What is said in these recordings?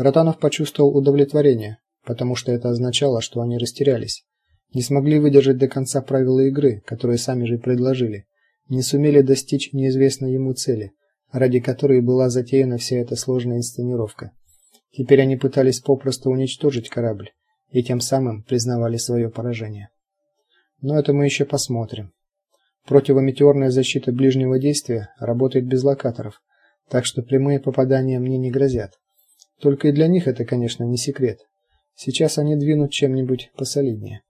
Ротанов почувствовал удовлетворение, потому что это означало, что они растерялись, не смогли выдержать до конца правила игры, которые сами же предложили, не сумели достичь неизвестной ему цели, ради которой была затеяна вся эта сложная инсценировка. Теперь они пытались попросту уничтожить корабль и тем самым признавали свое поражение. Но это мы еще посмотрим. Противометеорная защита ближнего действия работает без локаторов, так что прямые попадания мне не грозят. Только и для них это, конечно, не секрет. Сейчас они двинут чем-нибудь посолиднее.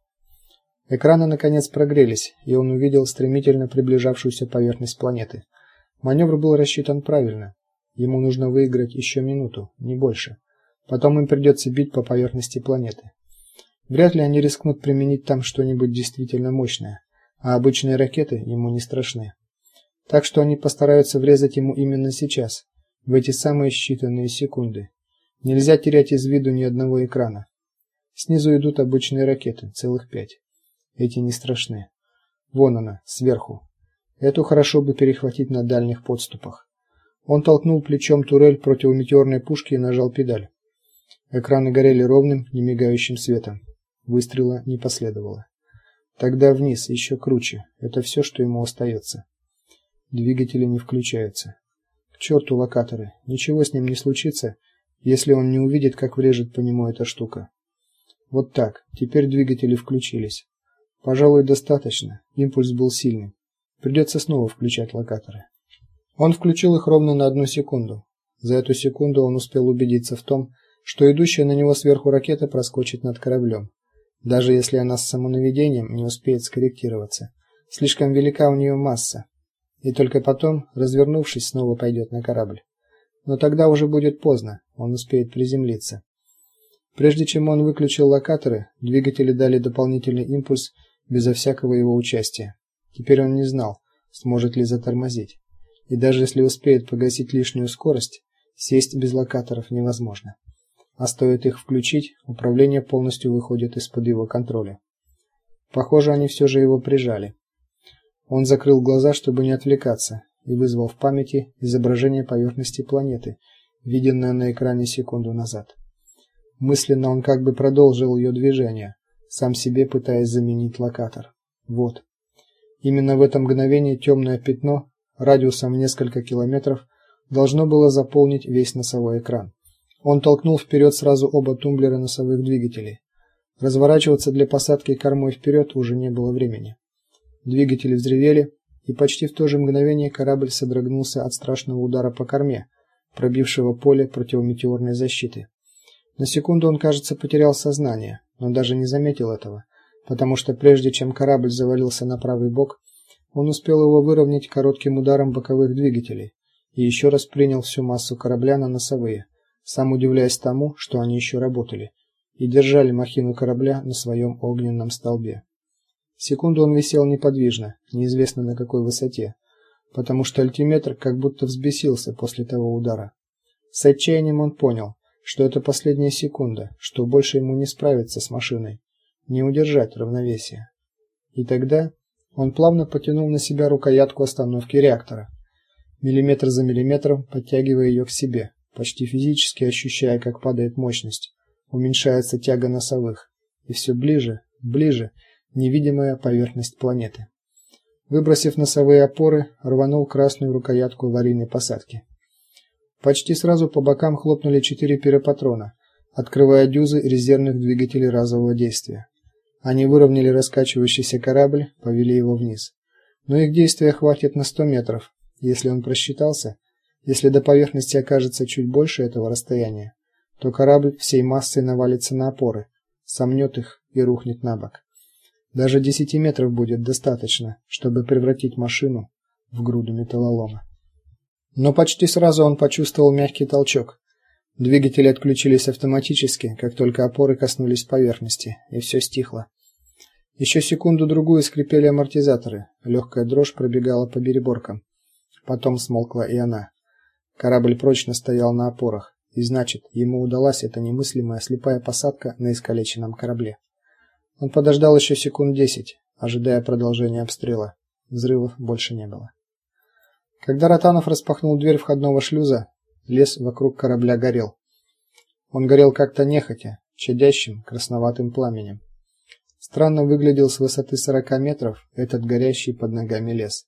Экраны наконец прогрелись, и он увидел стремительно приближавшуюся поверхность планеты. Маневр был рассчитан правильно. Ему нужно выиграть еще минуту, не больше. Потом им придется бить по поверхности планеты. Вряд ли они рискнут применить там что-нибудь действительно мощное, а обычные ракеты ему не страшны. Так что они постараются врезать ему именно сейчас, в эти самые считанные секунды. Нельзя терять из виду ни одного экрана. Снизу идут обычные ракеты, целых пять. Эти не страшны. Вон она, сверху. Эту хорошо бы перехватить на дальних подступах. Он толкнул плечом турель противометеорной пушки и нажал педаль. Экраны горели ровным, немигающим светом. Выстрела не последовало. Тогда вниз, еще круче. Это все, что ему остается. Двигатели не включаются. К черту локаторы. Ничего с ним не случится, если он не увидит, как врежет по нему эта штука. Вот так. Теперь двигатели включились. Пожалуй, достаточно. Импульс был сильный. Придется снова включать локаторы. Он включил их ровно на одну секунду. За эту секунду он успел убедиться в том, что идущая на него сверху ракета проскочит над кораблем, даже если она с самонаведением не успеет скорректироваться. Слишком велика у нее масса. И только потом, развернувшись, снова пойдет на корабль. Но тогда уже будет поздно, он успеет приземлиться. Прежде чем он выключил локаторы, двигатели дали дополнительный импульс безо всякого его участия. Теперь он не знал, сможет ли затормозить. И даже если успеет погасить лишнюю скорость, сесть без локаторов невозможно. А стоит их включить, управление полностью выходит из-под его контроля. Похоже, они все же его прижали. Он закрыл глаза, чтобы не отвлекаться, и вызвал в памяти изображение поверхности планеты, виденное на экране секунду назад. Мысленно он как бы продолжил ее движение, сам себе пытаясь заменить локатор. Вот. Именно в это мгновение темное пятно радиусом в несколько километров должно было заполнить весь носовой экран. Он толкнул вперед сразу оба тумблера носовых двигателей. Разворачиваться для посадки кормой вперед уже не было времени. Двигатели взревели, и почти в то же мгновение корабль содрогнулся от страшного удара по корме, пробившего поле противометеорной защиты. На секунду он, кажется, потерял сознание, но даже не заметил этого потому что прежде чем корабль завалился на правый бок, он успел его выровнять коротким ударом боковых двигателей и еще раз принял всю массу корабля на носовые, сам удивляясь тому, что они еще работали и держали махину корабля на своем огненном столбе. Секунду он висел неподвижно, неизвестно на какой высоте, потому что альтиметр как будто взбесился после того удара. С отчаянием он понял, что это последняя секунда, что больше ему не справиться с машиной не удержать равновесия. И тогда он плавно потянул на себя рукоятку остановки реактора, миллиметр за миллиметром подтягивая ее к себе, почти физически ощущая, как падает мощность, уменьшается тяга носовых, и все ближе, ближе невидимая поверхность планеты. Выбросив носовые опоры, рванул красную рукоятку аварийной посадки. Почти сразу по бокам хлопнули четыре пиропатрона, открывая дюзы резервных двигателей разового действия. Они выровняли раскачивающийся корабль, повели его вниз. Но их действия хватит на 100 метров, если он просчитался. Если до поверхности окажется чуть больше этого расстояния, то корабль всей массой навалится на опоры, сомнет их и рухнет на бок. Даже 10 метров будет достаточно, чтобы превратить машину в груду металлолома. Но почти сразу он почувствовал мягкий толчок. Двигатели отключились автоматически, как только опоры коснулись поверхности, и все стихло. Еще секунду-другую скрипели амортизаторы, легкая дрожь пробегала по переборкам. Потом смолкла и она. Корабль прочно стоял на опорах, и значит, ему удалась эта немыслимая слепая посадка на искалеченном корабле. Он подождал еще секунд десять, ожидая продолжения обстрела. Взрывов больше не было. Когда Ротанов распахнул дверь входного шлюза, Лес вокруг корабля горел. Он горел как-то нехотя, чадящим красноватым пламенем. Странно выглядел с высоты сорока метров этот горящий под ногами лес.